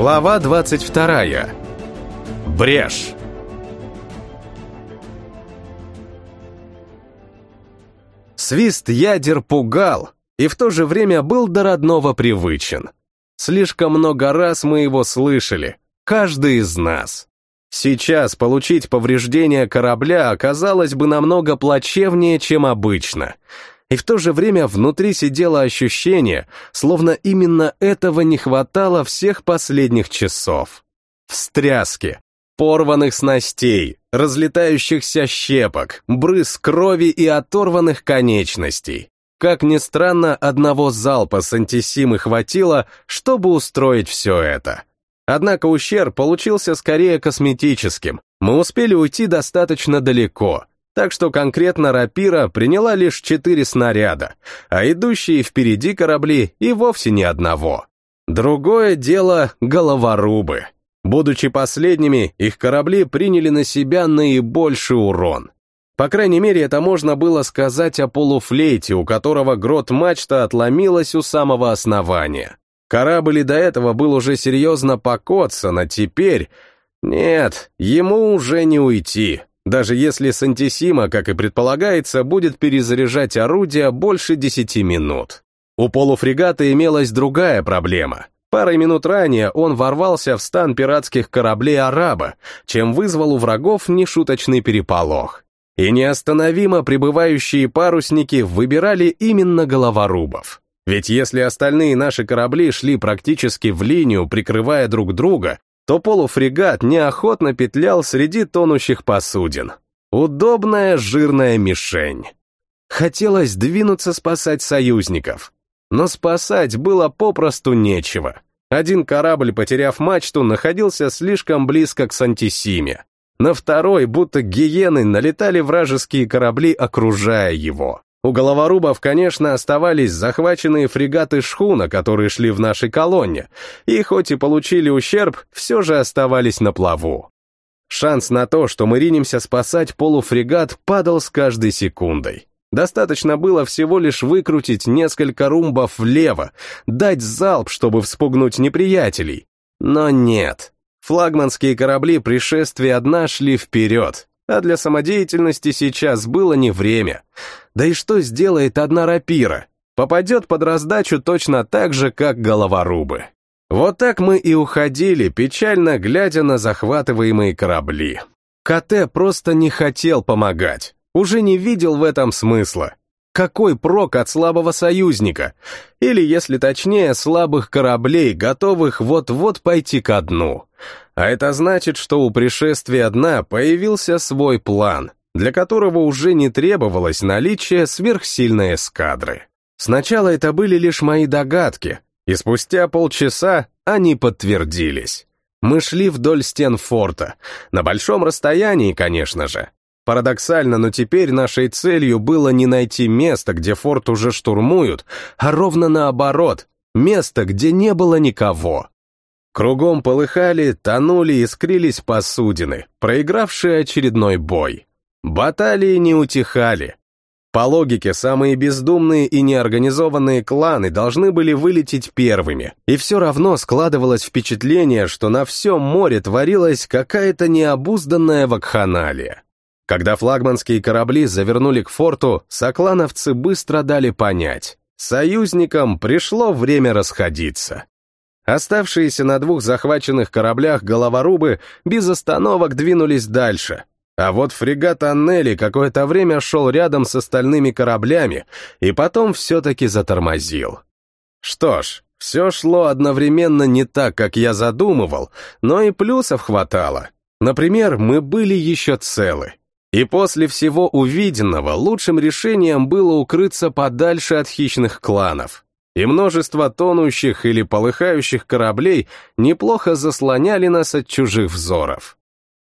Глава 22. Брешь. Свист ядер пугал и в то же время был до родного привычен. Слишком много раз мы его слышали, каждый из нас. Сейчас получить повреждение корабля оказалось бы намного плачевнее, чем обычно. И в то же время внутри сидело ощущение, словно именно этого не хватало всех последних часов. Встряски, порванных снастей, разлетающихся щепок, брызг крови и оторванных конечностей. Как ни странно, одного залпа с антисимы хватило, чтобы устроить все это. Однако ущерб получился скорее косметическим. Мы успели уйти достаточно далеко, так что конкретно рапира приняла лишь четыре снаряда, а идущие впереди корабли и вовсе ни одного. Другое дело — головорубы. Будучи последними, их корабли приняли на себя наибольший урон. По крайней мере, это можно было сказать о полуфлейте, у которого грот мачта отломилась у самого основания. Корабль до этого был уже серьезно покоцан, а теперь... Нет, ему уже не уйти даже если Сантисима, как и предполагается, будет перезаряжать орудия больше 10 минут. У полуфрегата имелась другая проблема. Парой минут ранее он ворвался в стан пиратских кораблей «Араба», чем вызвал у врагов нешуточный переполох. И неостановимо прибывающие парусники выбирали именно головорубов. Ведь если остальные наши корабли шли практически в линию, прикрывая друг друга, то полуфрегат неохотно петлял среди тонущих посудин. Удобная жирная мишень. Хотелось двинуться спасать союзников, но спасать было попросту нечего. Один корабль, потеряв мачту, находился слишком близко к Сантисиме. На второй, будто гиены, налетали вражеские корабли, окружая его. У головорубов, конечно, оставались захваченные фрегаты шхуна, которые шли в нашей колонне, и хоть и получили ущерб, все же оставались на плаву. Шанс на то, что мы ринемся спасать полуфрегат, падал с каждой секундой. Достаточно было всего лишь выкрутить несколько румбов влево, дать залп, чтобы вспугнуть неприятелей. Но нет. Флагманские корабли пришествия одна шли вперед, а для самодеятельности сейчас было не время. Да и что сделает одна рапира? Попадет под раздачу точно так же, как головорубы. Вот так мы и уходили, печально глядя на захватываемые корабли. КТ просто не хотел помогать, уже не видел в этом смысла. Какой прок от слабого союзника? Или, если точнее, слабых кораблей, готовых вот-вот пойти ко дну? А это значит, что у пришествия дна появился свой план, для которого уже не требовалось наличие сверхсильной эскадры. Сначала это были лишь мои догадки, и спустя полчаса они подтвердились. Мы шли вдоль стен форта, на большом расстоянии, конечно же. Парадоксально, но теперь нашей целью было не найти место, где форт уже штурмуют, а ровно наоборот, место, где не было никого. Кругом полыхали, тонули и скрились посудины, проигравшие очередной бой. Баталии не утихали. По логике, самые бездумные и неорганизованные кланы должны были вылететь первыми, и все равно складывалось впечатление, что на всем море творилась какая-то необузданная вакханалия. Когда флагманские корабли завернули к форту, соклановцы быстро дали понять, союзникам пришло время расходиться. Оставшиеся на двух захваченных кораблях головорубы без остановок двинулись дальше. А вот фрегат Аннели какое-то время шел рядом с остальными кораблями и потом все-таки затормозил. Что ж, все шло одновременно не так, как я задумывал, но и плюсов хватало. Например, мы были еще целы. И после всего увиденного лучшим решением было укрыться подальше от хищных кланов и множество тонущих или полыхающих кораблей неплохо заслоняли нас от чужих взоров.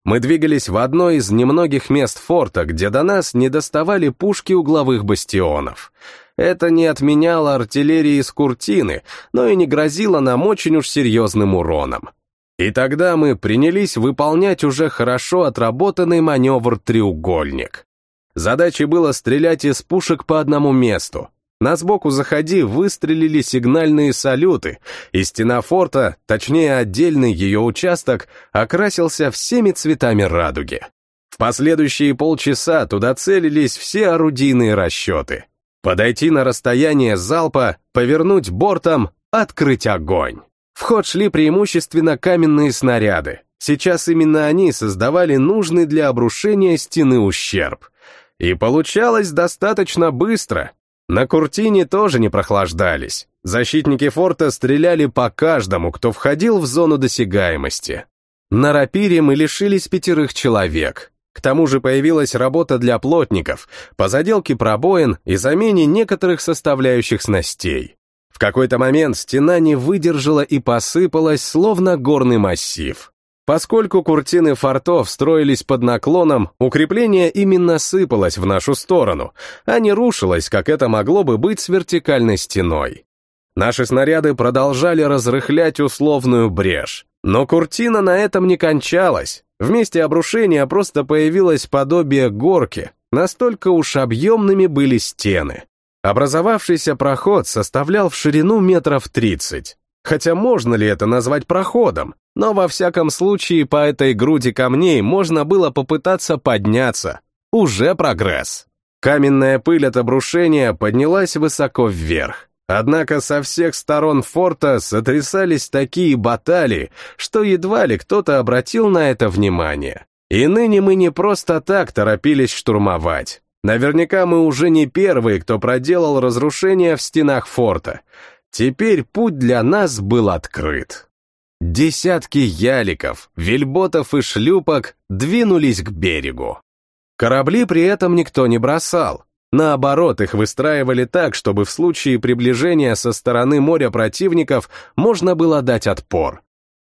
Мы двигались в одно из немногих мест форта, где до нас не доставали пушки угловых бастионов. Это не отменяло артиллерии из Куртины, но и не грозило нам очень уж серьезным уроном. И тогда мы принялись выполнять уже хорошо отработанный маневр «Треугольник». Задачей было стрелять из пушек по одному месту, на сбоку заходи выстрелили сигнальные салюты, и стена форта, точнее отдельный ее участок, окрасился всеми цветами радуги. В последующие полчаса туда целились все орудийные расчеты. Подойти на расстояние залпа, повернуть бортом, открыть огонь. В ход шли преимущественно каменные снаряды. Сейчас именно они создавали нужный для обрушения стены ущерб. И получалось достаточно быстро. На Куртине тоже не прохлаждались. Защитники форта стреляли по каждому, кто входил в зону досягаемости. На рапире мы лишились пятерых человек. К тому же появилась работа для плотников по заделке пробоин и замене некоторых составляющих снастей. В какой-то момент стена не выдержала и посыпалась, словно горный массив. Поскольку куртины фортов строились под наклоном, укрепление именно сыпалось в нашу сторону, а не рушилось, как это могло бы быть с вертикальной стеной. Наши снаряды продолжали разрыхлять условную брешь. Но куртина на этом не кончалась. Вместе обрушения просто появилось подобие горки, настолько уж объемными были стены. Образовавшийся проход составлял в ширину метров тридцать. Хотя можно ли это назвать проходом? Но во всяком случае по этой груди камней можно было попытаться подняться. Уже прогресс. Каменная пыль от обрушения поднялась высоко вверх. Однако со всех сторон форта сотрясались такие баталии, что едва ли кто-то обратил на это внимание. И ныне мы не просто так торопились штурмовать. Наверняка мы уже не первые, кто проделал разрушения в стенах форта. Теперь путь для нас был открыт. Десятки яликов, вельботов и шлюпок двинулись к берегу. Корабли при этом никто не бросал, Наоборот, их выстраивали так, чтобы в случае приближения со стороны моря противников можно было дать отпор.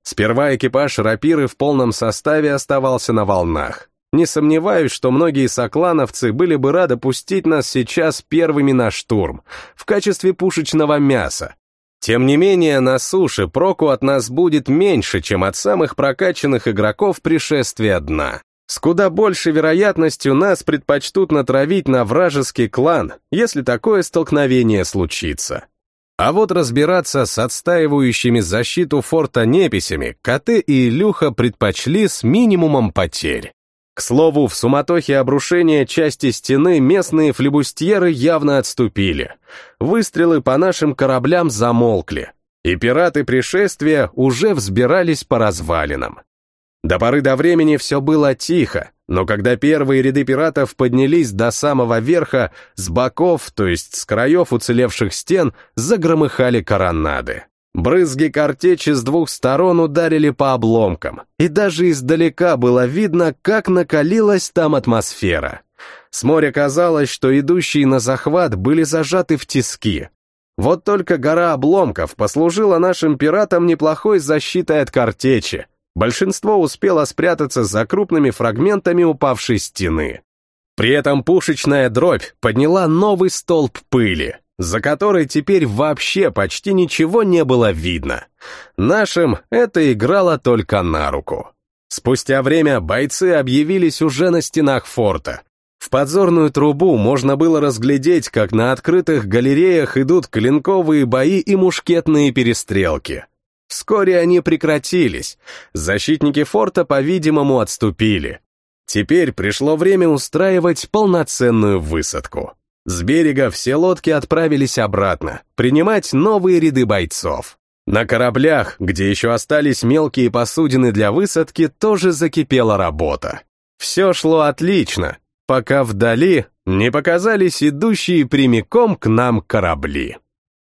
Сперва экипаж рапиры в полном составе оставался на волнах. Не сомневаюсь, что многие соклановцы были бы рады пустить нас сейчас первыми на штурм, в качестве пушечного мяса. Тем не менее, на суше проку от нас будет меньше, чем от самых прокачанных игроков пришествия дна. С куда большей вероятностью нас предпочтут натравить на вражеский клан, если такое столкновение случится. А вот разбираться с отстаивающими защиту форта неписями Коты и Илюха предпочли с минимумом потерь. К слову, в суматохе обрушения части стены местные флебустьеры явно отступили. Выстрелы по нашим кораблям замолкли, и пираты пришествия уже взбирались по развалинам. До поры до времени все было тихо, но когда первые ряды пиратов поднялись до самого верха, с боков, то есть с краев уцелевших стен, загромыхали коронады. Брызги картечи с двух сторон ударили по обломкам, и даже издалека было видно, как накалилась там атмосфера. С моря казалось, что идущие на захват были зажаты в тиски. Вот только гора обломков послужила нашим пиратам неплохой защитой от картечи, большинство успело спрятаться за крупными фрагментами упавшей стены. При этом пушечная дробь подняла новый столб пыли, за которой теперь вообще почти ничего не было видно. Нашим это играло только на руку. Спустя время бойцы объявились уже на стенах форта. В подзорную трубу можно было разглядеть, как на открытых галереях идут клинковые бои и мушкетные перестрелки. Вскоре они прекратились. Защитники форта, по-видимому, отступили. Теперь пришло время устраивать полноценную высадку. С берега все лодки отправились обратно, принимать новые ряды бойцов. На кораблях, где еще остались мелкие посудины для высадки, тоже закипела работа. Все шло отлично, пока вдали не показались идущие прямиком к нам корабли.